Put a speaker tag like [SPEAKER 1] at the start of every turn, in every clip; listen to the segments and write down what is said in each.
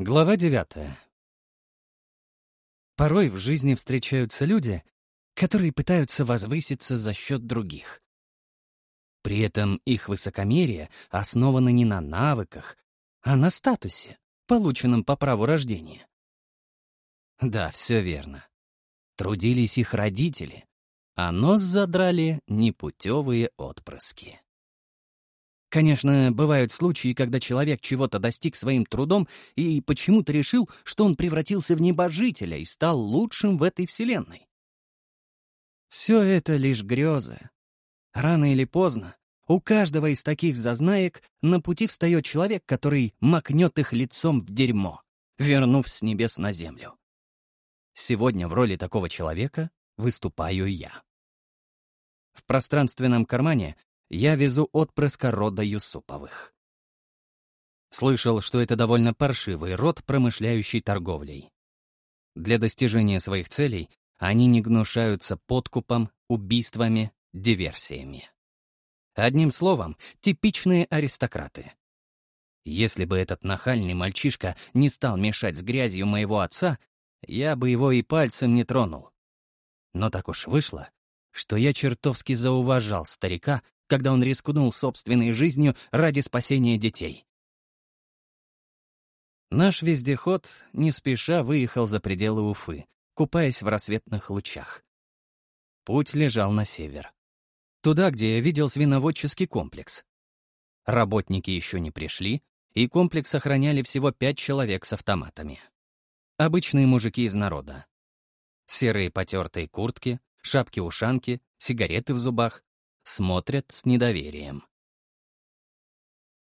[SPEAKER 1] Глава девятая. Порой в жизни встречаются люди, которые пытаются возвыситься за счет других. При этом их высокомерие основано не на навыках, а на статусе, полученном по праву рождения. Да, все верно. Трудились их родители, а нос задрали непутевые отпрыски. Конечно, бывают случаи, когда человек чего-то достиг своим трудом и почему-то решил, что он превратился в небожителя и стал лучшим в этой вселенной. Все это лишь грезы. Рано или поздно у каждого из таких зазнаек на пути встает человек, который макнет их лицом в дерьмо, вернув с небес на землю. Сегодня в роли такого человека выступаю я. В пространственном кармане я везу отпрыска рода Юсуповых. Слышал, что это довольно паршивый род, промышляющий торговлей. Для достижения своих целей они не гнушаются подкупом, убийствами, диверсиями. Одним словом, типичные аристократы. Если бы этот нахальный мальчишка не стал мешать с грязью моего отца, я бы его и пальцем не тронул. Но так уж вышло, что я чертовски зауважал старика, когда он рискнул собственной жизнью ради спасения детей. Наш вездеход не спеша выехал за пределы Уфы, купаясь в рассветных лучах. Путь лежал на север. Туда, где я видел свиноводческий комплекс. Работники еще не пришли, и комплекс охраняли всего пять человек с автоматами. Обычные мужики из народа. Серые потертые куртки, шапки-ушанки, сигареты в зубах, смотрят с недоверием.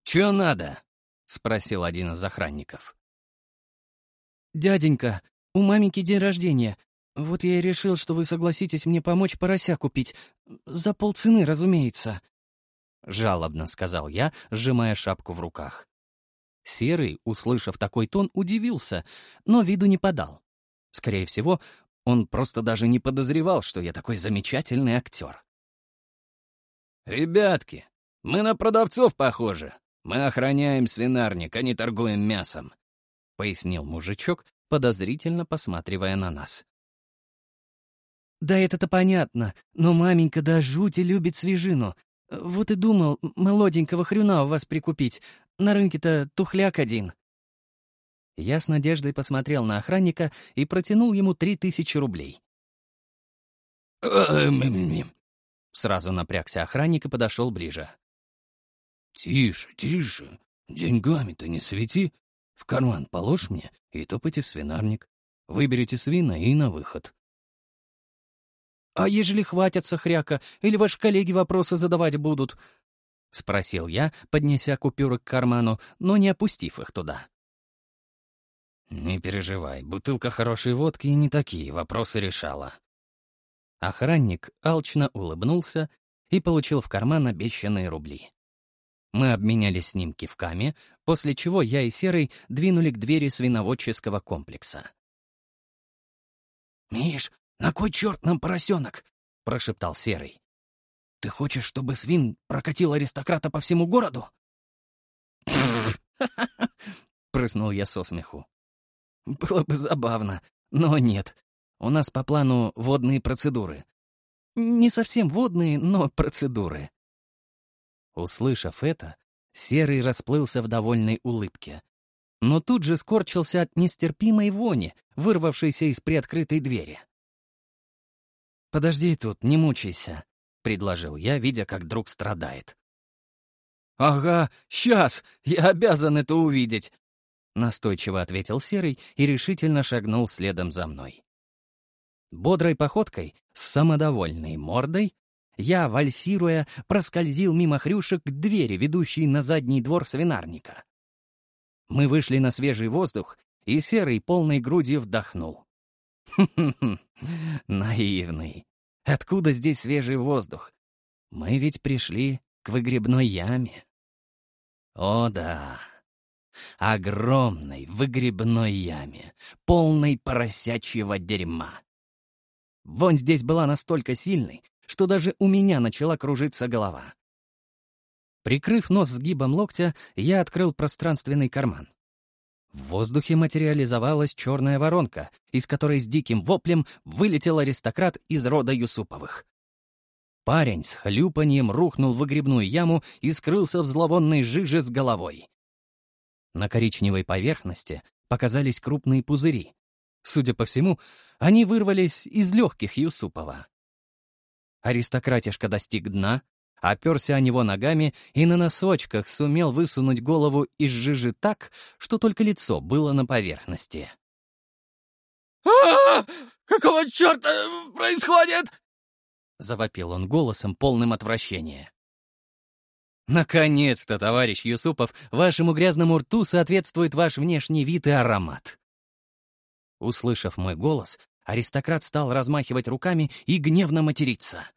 [SPEAKER 1] «Чё надо?» — спросил один из охранников.
[SPEAKER 2] «Дяденька, у маменьки день рождения. Вот я и решил, что вы согласитесь мне помочь порося купить. За полцены, разумеется».
[SPEAKER 1] Жалобно сказал я, сжимая шапку в руках. Серый, услышав такой тон, удивился, но виду не подал. Скорее всего, он просто даже не подозревал, что я такой замечательный актер.
[SPEAKER 3] «Ребятки, мы на продавцов похожи. Мы охраняем свинарник, а не торгуем мясом», — пояснил мужичок, подозрительно посматривая на нас.
[SPEAKER 2] «Да это-то понятно, но маменька до жути любит свежину. Вот и думал молоденького хрюна у вас прикупить. На рынке-то тухляк один».
[SPEAKER 1] Я с надеждой посмотрел на охранника и протянул ему три тысячи рублей. Сразу напрягся охранник и подошел ближе.
[SPEAKER 3] «Тише, тише, деньгами-то не свети. В карман положь мне и топайте в свинарник. Выберите свина и на выход».
[SPEAKER 2] «А ежели хватятся хряка, или ваши коллеги вопросы задавать будут?» — спросил я, поднеся купюры к карману, но не опустив их туда.
[SPEAKER 1] «Не переживай, бутылка хорошей водки и не такие вопросы решала». Охранник алчно улыбнулся и получил в карман обещанные рубли. Мы обменялись с ним кивками, после чего я и Серый двинули к двери свиноводческого комплекса.
[SPEAKER 2] «Миш, на кой черт нам поросенок?» — прошептал Серый. «Ты хочешь, чтобы свин прокатил аристократа по всему городу?»
[SPEAKER 1] прыснул я со смеху. Было бы забавно, но нет. У нас по плану водные процедуры. Не совсем водные, но процедуры. Услышав это, Серый расплылся в довольной улыбке. Но тут же скорчился от нестерпимой вони, вырвавшейся из приоткрытой двери. «Подожди тут, не мучайся», — предложил я, видя, как друг страдает. «Ага, сейчас! Я обязан это увидеть!» — настойчиво ответил Серый и решительно шагнул следом за мной. Бодрой походкой, с самодовольной мордой, я, вальсируя, проскользил мимо хрюшек к двери, ведущей на задний двор свинарника. Мы вышли на свежий воздух, и Серый полной грудью вдохнул. Хм-хм-хм, наивный. Откуда здесь свежий воздух? Мы ведь пришли к выгребной яме. О да, огромной выгребной яме, полной поросячьего дерьма. Вонь здесь была настолько сильной, что даже у меня начала кружиться голова. Прикрыв нос сгибом локтя, я открыл пространственный карман. В воздухе материализовалась черная воронка, из которой с диким воплем вылетел аристократ из рода Юсуповых. Парень с хлюпаньем рухнул в выгребную яму и скрылся в зловонной жиже с головой. На коричневой поверхности показались крупные пузыри. Судя по всему, они вырвались из легких Юсупова. Аристократишка достиг дна, оперся о него ногами и на носочках сумел высунуть голову из жижи так, что только лицо было на поверхности.
[SPEAKER 3] а, Какого черта происходит?»
[SPEAKER 1] — завопил он голосом, полным отвращения. «Наконец-то, товарищ Юсупов, вашему грязному рту соответствует ваш внешний вид и аромат». Услышав мой голос, аристократ стал размахивать руками и гневно материться.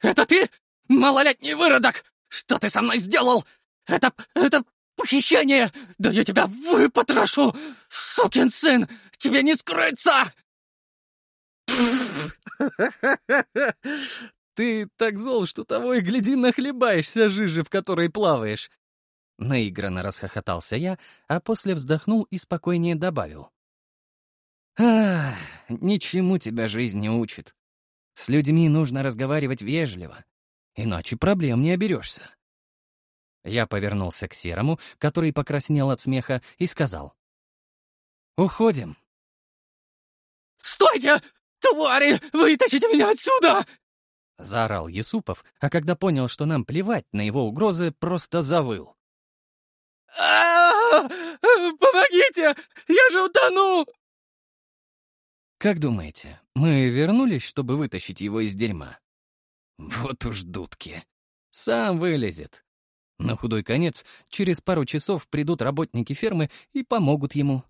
[SPEAKER 3] «Это ты, малолетний выродок? Что ты со мной сделал? Это... это похищение! Да я тебя выпотрошу! Сукин сын! Тебе не скрыться!»
[SPEAKER 1] «Ты так зол, что того и гляди нахлебаешься жижи, в которой плаваешь!» Наигранно расхохотался я, а после вздохнул и спокойнее добавил. «Ах, ничему тебя жизнь не учит. С людьми нужно разговаривать вежливо, иначе проблем не оберешься. Я повернулся к Серому, который покраснел от смеха, и сказал. «Уходим».
[SPEAKER 3] «Стойте! Твари! Вытащите меня отсюда!»
[SPEAKER 1] Заорал Юсупов, а когда понял, что нам плевать на его угрозы, просто завыл.
[SPEAKER 3] Помогите! Я же утону!»
[SPEAKER 1] Как думаете, мы вернулись, чтобы вытащить его из дерьма? Вот уж дудки. Сам вылезет. На худой конец, через пару часов придут работники фермы и помогут ему.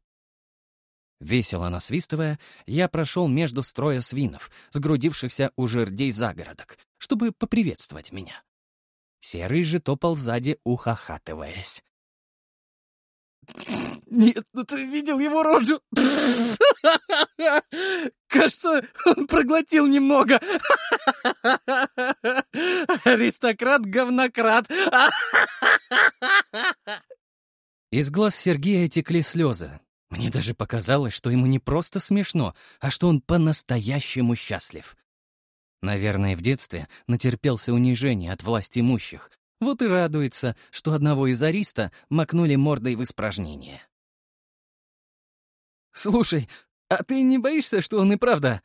[SPEAKER 1] Весело насвистывая, я прошел между строя свинов, сгрудившихся у жердей загородок, чтобы поприветствовать меня. Серый же топал сзади, ухахатываясь.
[SPEAKER 3] Нет, ну ты видел его рожу? Кажется, он проглотил немного. Аристократ-говнократ.
[SPEAKER 1] Из глаз Сергея текли слезы. Мне даже показалось, что ему не просто смешно, а что он по-настоящему счастлив. Наверное, в детстве натерпелся унижения от власти имущих, вот и радуется, что одного из ариста макнули мордой в испражнение. «Слушай, а ты не боишься, что он и правда...»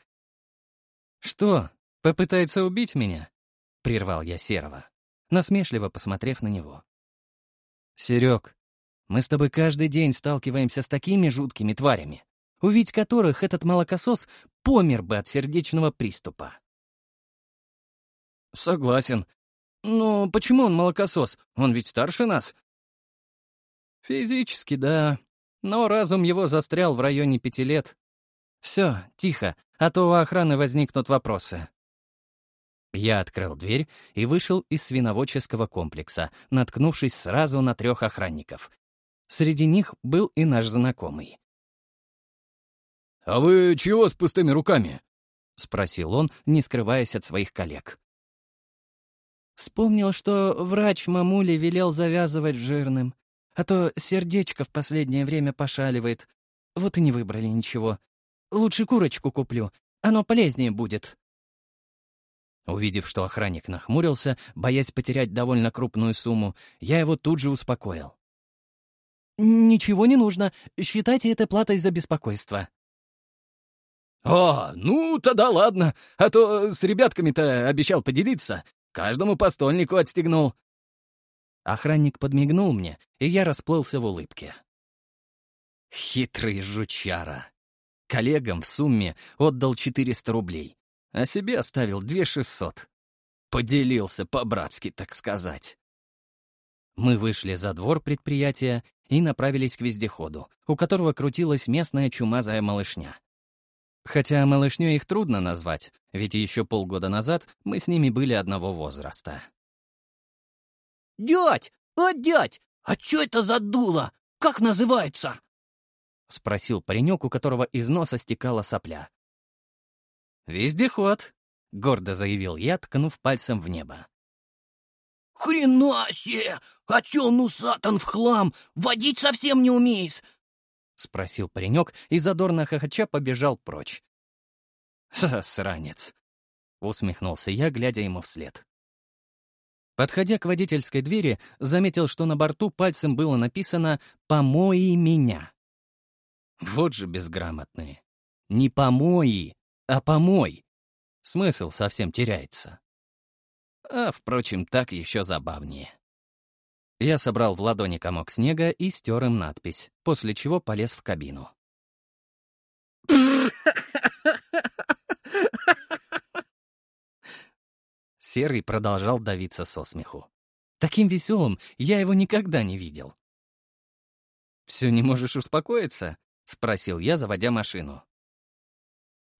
[SPEAKER 1] «Что, попытается убить меня?» — прервал я Серого, насмешливо посмотрев на него. «Серег, мы с тобой каждый день сталкиваемся с такими жуткими тварями, увидеть которых этот молокосос помер бы от сердечного приступа». «Согласен», «Но почему он молокосос? Он ведь старше нас». «Физически, да. Но разум его застрял в районе пяти лет. Все, тихо, а то у охраны возникнут вопросы». Я открыл дверь и вышел из свиноводческого комплекса, наткнувшись сразу на трех охранников. Среди них был и наш знакомый.
[SPEAKER 3] «А вы чего с пустыми руками?»
[SPEAKER 1] — спросил он, не скрываясь от своих коллег. Вспомнил, что врач мамули велел завязывать жирным, а то сердечко в последнее время пошаливает. Вот и не выбрали ничего. Лучше курочку куплю, оно полезнее будет. Увидев, что охранник нахмурился, боясь потерять довольно крупную сумму, я его тут же успокоил. «Ничего не нужно. Считайте это платой за беспокойство».
[SPEAKER 3] «О, ну, тогда ладно, а то с ребятками-то обещал поделиться, Каждому постольнику отстегнул».
[SPEAKER 1] Охранник подмигнул мне, и я расплылся в улыбке. Хитрый жучара. Коллегам в сумме отдал 400 рублей, а себе оставил 2600. Поделился по-братски, так сказать. Мы вышли за двор предприятия и направились к вездеходу, у которого крутилась местная чумазая малышня. Хотя малышню их трудно назвать, ведь еще полгода назад мы с ними были одного возраста.
[SPEAKER 4] «Дядь! А, дядь! А что это за дуло? Как называется?»
[SPEAKER 1] — спросил паренек, у которого из носа стекала сопля. «Вездеход», — гордо заявил я, ткнув пальцем в небо.
[SPEAKER 4] «Хрена себе! А чё ну сатан в хлам? Водить совсем не умеешь!»
[SPEAKER 1] — спросил паренек и задорно хохоча побежал прочь. «Засранец!» — усмехнулся я, глядя ему вслед. Подходя к водительской двери, заметил, что на борту пальцем было написано «Помои меня». Вот же безграмотные. Не помои, а помой. Смысл совсем теряется. А, впрочем, так еще забавнее. Я собрал в ладони комок снега и стер им надпись, после чего полез в кабину. Серый продолжал давиться со смеху. Таким веселым я его никогда не видел. «Все не можешь успокоиться?» — спросил я, заводя машину.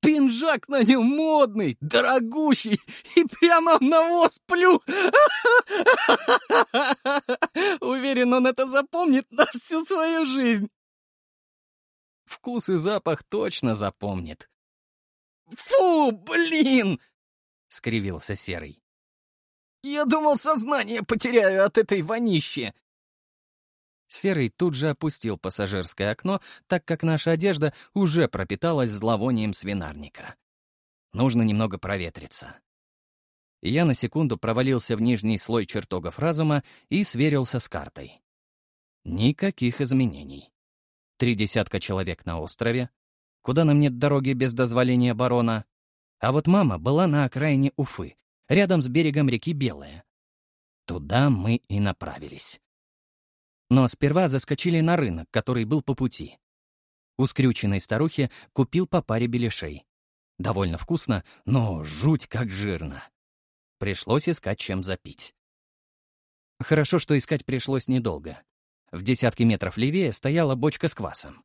[SPEAKER 3] Пинжак на нем модный, дорогущий, и прямо в навоз плю. Уверен, он это запомнит на всю свою жизнь.
[SPEAKER 1] Вкус и запах точно запомнит.
[SPEAKER 3] «Фу, блин!» — скривился Серый. «Я думал, сознание потеряю от этой вонищи!»
[SPEAKER 1] Серый тут же опустил пассажирское окно, так как наша одежда уже пропиталась зловонием свинарника. Нужно немного проветриться. Я на секунду провалился в нижний слой чертогов разума и сверился с картой. Никаких изменений. Три десятка человек на острове, куда нам нет дороги без дозволения барона. А вот мама была на окраине Уфы, рядом с берегом реки Белая. Туда мы и направились. Но сперва заскочили на рынок, который был по пути. У скрюченной старухи купил по паре беляшей. Довольно вкусно, но жуть как жирно. Пришлось искать, чем запить. Хорошо, что искать пришлось недолго. В десятке метров левее стояла бочка с квасом.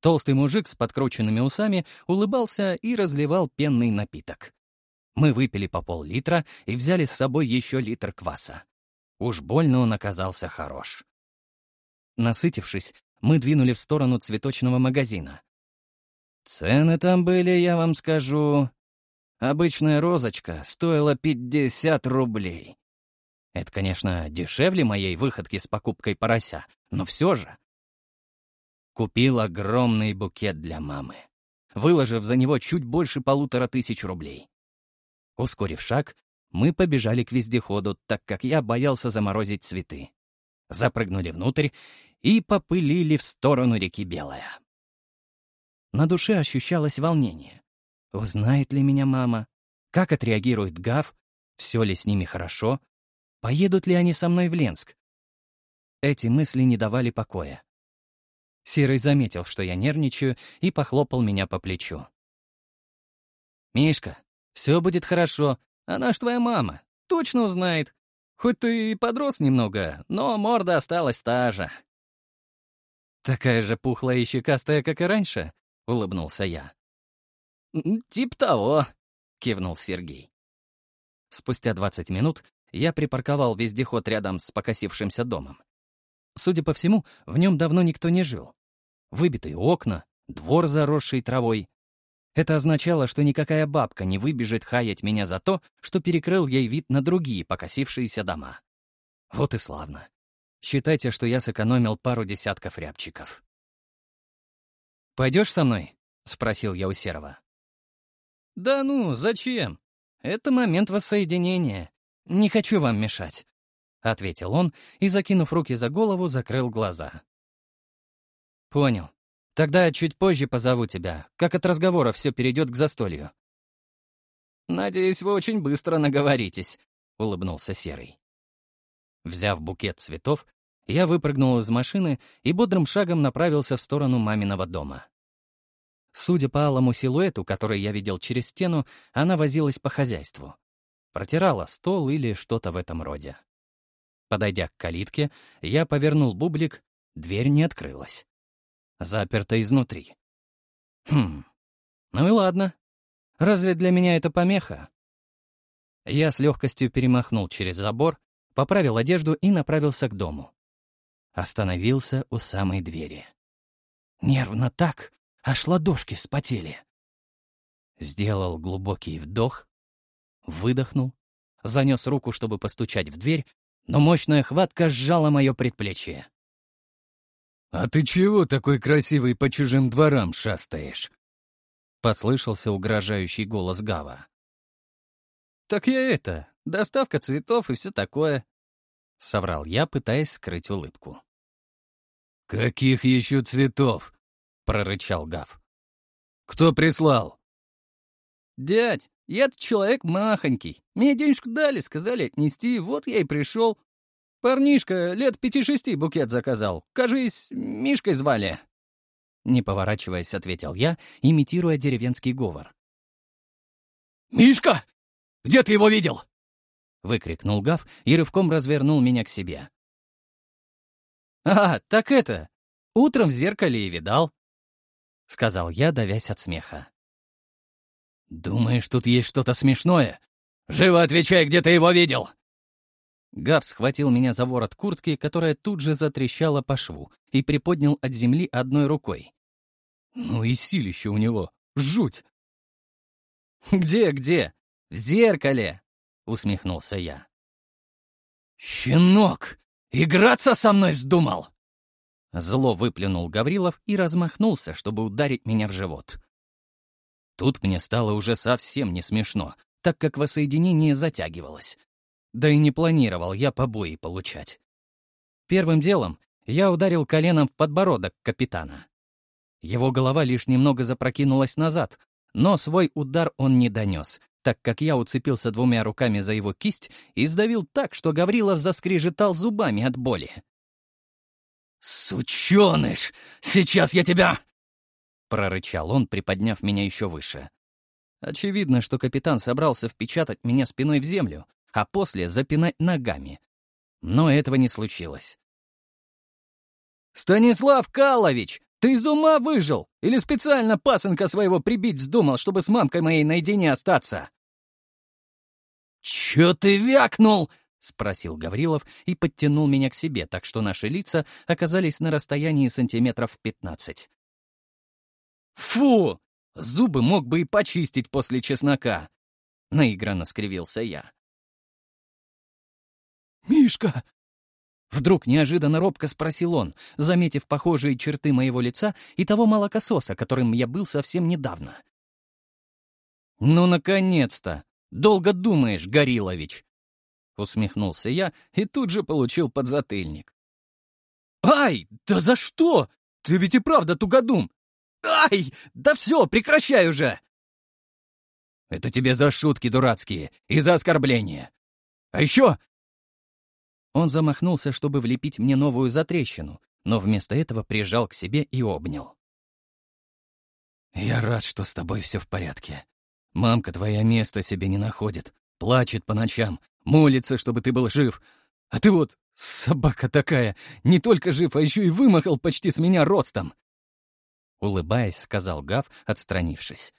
[SPEAKER 1] Толстый мужик с подкрученными усами улыбался и разливал пенный напиток. Мы выпили по пол-литра и взяли с собой еще литр кваса. Уж больно он оказался хорош. Насытившись, мы двинули в сторону цветочного магазина. Цены там были, я вам скажу. Обычная розочка стоила 50 рублей. Это, конечно, дешевле моей выходки с покупкой порося, но все же. Купил огромный букет для мамы, выложив за него чуть больше полутора тысяч рублей. Ускорив шаг, мы побежали к вездеходу, так как я боялся заморозить цветы. Запрыгнули внутрь и попылили в сторону реки Белая. На душе ощущалось волнение. Узнает ли меня мама? Как отреагирует Гав? Все ли с ними хорошо? Поедут ли они со мной в Ленск? Эти мысли не давали покоя. Серый заметил, что я нервничаю, и похлопал меня по плечу. «Мишка, все будет хорошо. Она ж твоя мама. Точно узнает. Хоть ты и подрос немного, но морда осталась та же. «Такая же пухлая и щекастая, как и раньше?» — улыбнулся я.
[SPEAKER 3] «Тип того», — кивнул
[SPEAKER 1] Сергей. Спустя 20 минут я припарковал вездеход рядом с покосившимся домом. Судя по всему, в нем давно никто не жил. Выбитые окна, двор, заросший травой. Это означало, что никакая бабка не выбежит хаять меня за то, что перекрыл ей вид на другие покосившиеся дома. Вот и славно. Считайте, что я сэкономил пару десятков рябчиков. «Пойдешь со мной?» — спросил я у Серого. «Да ну, зачем? Это момент воссоединения. Не хочу вам мешать», — ответил он и, закинув руки за голову, закрыл глаза. «Понял. Тогда чуть позже позову тебя, как от разговора все перейдет к застолью». «Надеюсь, вы очень быстро наговоритесь», — улыбнулся Серый. Взяв букет цветов, я выпрыгнул из машины и бодрым шагом направился в сторону маминого дома. Судя по алому силуэту, который я видел через стену, она возилась по хозяйству. Протирала стол или что-то в этом роде. Подойдя к калитке, я повернул бублик, дверь не открылась. Заперта изнутри. Хм, ну и ладно. Разве для меня это помеха? Я с легкостью перемахнул через забор, поправил одежду и направился к дому. Остановился у самой двери. Нервно так, аж ладошки вспотели. Сделал глубокий вдох, выдохнул, занес руку, чтобы постучать в дверь, но мощная хватка сжала мое предплечье.
[SPEAKER 2] «А ты чего такой красивый по чужим дворам шастаешь?» — послышался угрожающий голос Гава.
[SPEAKER 1] «Так я это, доставка цветов и все такое», — соврал я, пытаясь скрыть улыбку.
[SPEAKER 2] «Каких еще цветов?» — прорычал Гав. «Кто прислал?»
[SPEAKER 1] «Дядь, я-то человек махонький. Мне денежку дали, сказали отнести, вот я и пришел. Парнишка лет пяти-шести букет заказал. Кажись, Мишкой звали». Не поворачиваясь, ответил я, имитируя деревенский говор.
[SPEAKER 3] «Мишка! Где ты его видел?»
[SPEAKER 1] Выкрикнул Гав и рывком развернул меня к себе. «А, так это! Утром в зеркале и видал!» — сказал я, давясь от смеха.
[SPEAKER 3] «Думаешь, тут есть что-то смешное? Живо отвечай, где ты его видел!»
[SPEAKER 1] Гав схватил меня за ворот куртки, которая тут же затрещала по шву, и приподнял от земли одной рукой.
[SPEAKER 2] «Ну и силище у него! Жуть!»
[SPEAKER 1] «Где-где? В зеркале!» — усмехнулся я.
[SPEAKER 3] «Щенок! Играться со мной вздумал!»
[SPEAKER 1] Зло выплюнул Гаврилов и размахнулся, чтобы ударить меня в живот. Тут мне стало уже совсем не смешно, так как воссоединение затягивалось. Да и не планировал я побои получать. Первым делом я ударил коленом в подбородок капитана. Его голова лишь немного запрокинулась назад, но свой удар он не донес, так как я уцепился двумя руками за его кисть и сдавил так, что Гаврилов заскрежетал зубами от боли.
[SPEAKER 3] «Сученыш! Сейчас я тебя...»
[SPEAKER 1] прорычал он, приподняв меня еще выше. Очевидно, что капитан собрался впечатать меня спиной в землю, а после запинать ногами. Но этого не случилось.
[SPEAKER 3] «Станислав Калович, ты из ума выжил? Или специально пасынка своего прибить вздумал, чтобы с мамкой моей наедине остаться?» «Чё ты вякнул?» — спросил Гаврилов и подтянул меня к себе, так что наши лица оказались на расстоянии сантиметров пятнадцать.
[SPEAKER 1] «Фу! Зубы мог бы и почистить после чеснока!» — наигранно скривился я.
[SPEAKER 3] «Мишка!»
[SPEAKER 1] Вдруг неожиданно робко спросил он, заметив похожие черты моего лица и того молокососа, которым я был совсем недавно. «Ну, наконец-то! Долго думаешь, Горилович!» Усмехнулся я и тут же получил подзатыльник.
[SPEAKER 3] «Ай, да за что? Ты ведь и правда тугодум! Ай! Да все, прекращай уже!»
[SPEAKER 1] «Это тебе за шутки дурацкие и за оскорбления. А еще...» Он замахнулся, чтобы влепить мне новую затрещину, но вместо этого прижал к себе и обнял. «Я рад, что с тобой все в порядке. Мамка твоя место себе не находит, плачет по ночам, молится, чтобы ты был жив. А ты вот, собака такая, не только жив, а еще и вымахал почти с меня ростом улыбаясь, сказал Гав, отстранившись.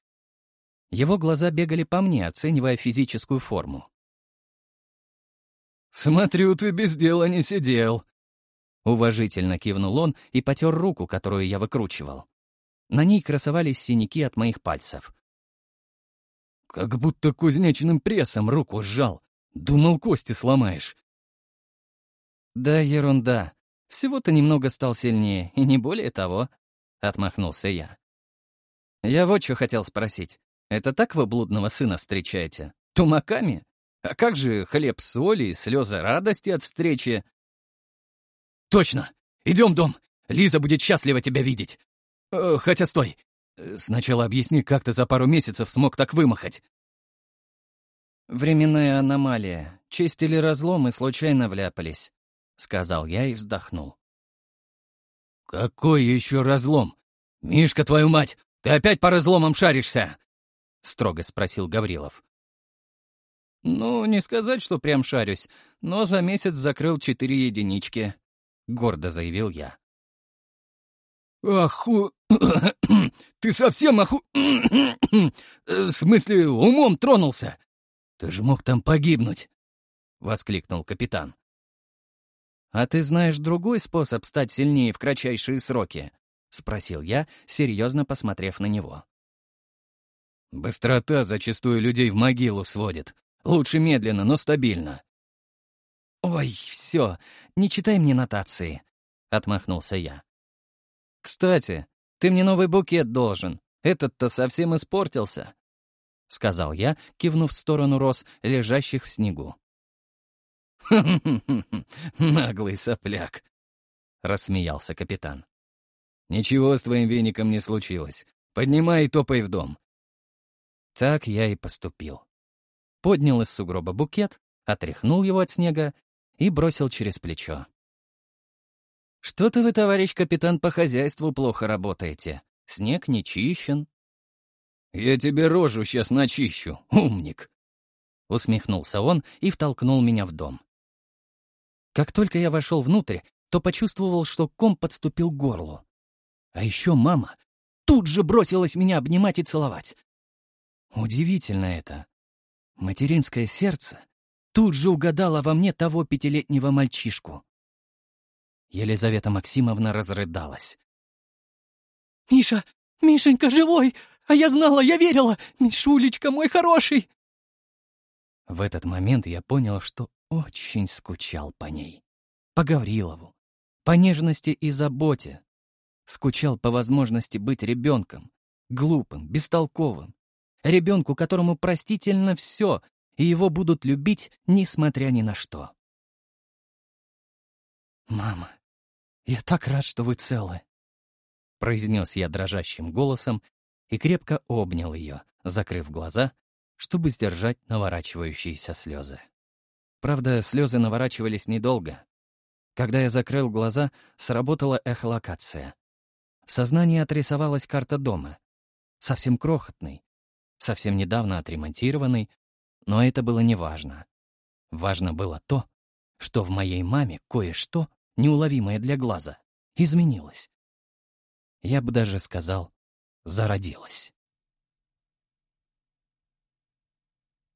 [SPEAKER 1] Его глаза бегали по мне, оценивая физическую форму.
[SPEAKER 2] «Смотрю, ты без дела не сидел», — уважительно кивнул он и потер руку, которую я выкручивал.
[SPEAKER 1] На ней красовались синяки от моих пальцев.
[SPEAKER 2] «Как будто кузнечным прессом руку сжал. Думал, кости сломаешь».
[SPEAKER 1] «Да ерунда. Всего-то немного стал сильнее, и не более того», — отмахнулся я. «Я вот что хотел спросить. Это так вы блудного сына встречаете? Тумаками? А как же хлеб соли и слезы радости от встречи?»
[SPEAKER 3] «Точно! Идем, дом! Лиза будет счастлива тебя видеть! Э, хотя стой! Сначала объясни, как ты за пару месяцев смог так вымахать!»
[SPEAKER 1] «Временная аномалия. Чистили разлом и случайно вляпались», — сказал я и вздохнул.
[SPEAKER 3] «Какой еще разлом? Мишка, твою мать, ты опять по разломам шаришься?» — строго спросил Гаврилов.
[SPEAKER 1] «Ну, не сказать, что прям шарюсь, но за месяц закрыл четыре единички», — гордо заявил я.
[SPEAKER 3] «Аху... Ты совсем аху... В смысле, умом тронулся? Ты же мог там погибнуть!» — воскликнул капитан.
[SPEAKER 1] «А ты знаешь другой способ стать сильнее в кратчайшие сроки?» — спросил я, серьезно посмотрев на него.
[SPEAKER 2] «Быстрота зачастую людей в могилу сводит. Лучше медленно, но стабильно».
[SPEAKER 1] «Ой, все, не читай мне нотации», — отмахнулся я. «Кстати, ты мне новый букет должен. Этот-то совсем испортился», — сказал я, кивнув в сторону роз, лежащих в снегу. наглый сопляк», — рассмеялся капитан. «Ничего с твоим веником не случилось. Поднимай и топай в дом». Так я и поступил. Поднял из сугроба букет, отряхнул его от снега и бросил через плечо. «Что-то вы, товарищ капитан, по хозяйству плохо работаете. Снег не чищен». «Я тебе рожу сейчас начищу, умник!» Усмехнулся он и втолкнул меня в дом. Как только я вошел внутрь, то почувствовал, что ком подступил к горлу. А еще мама тут же бросилась меня обнимать и целовать. Удивительно это. Материнское сердце тут же угадало во мне того пятилетнего мальчишку. Елизавета Максимовна разрыдалась.
[SPEAKER 2] «Миша! Мишенька живой! А я знала, я верила! Мишулечка мой хороший!»
[SPEAKER 1] В этот момент я понял, что очень скучал по ней. По Гаврилову. По нежности и заботе. Скучал по возможности быть ребенком. Глупым, бестолковым. Ребенку, которому простительно все, и его будут любить, несмотря ни на что. «Мама, я так рад, что вы целы», — произнес я дрожащим голосом и крепко обнял ее, закрыв глаза, чтобы сдержать наворачивающиеся слезы. Правда, слезы наворачивались недолго. Когда я закрыл глаза, сработала эхолокация. В сознании отрисовалась карта дома. Совсем крохотный, совсем недавно отремонтированный, но это было неважно. Важно было то, что в моей маме кое-что, неуловимое для глаза, изменилось. Я бы даже сказал, зародилось.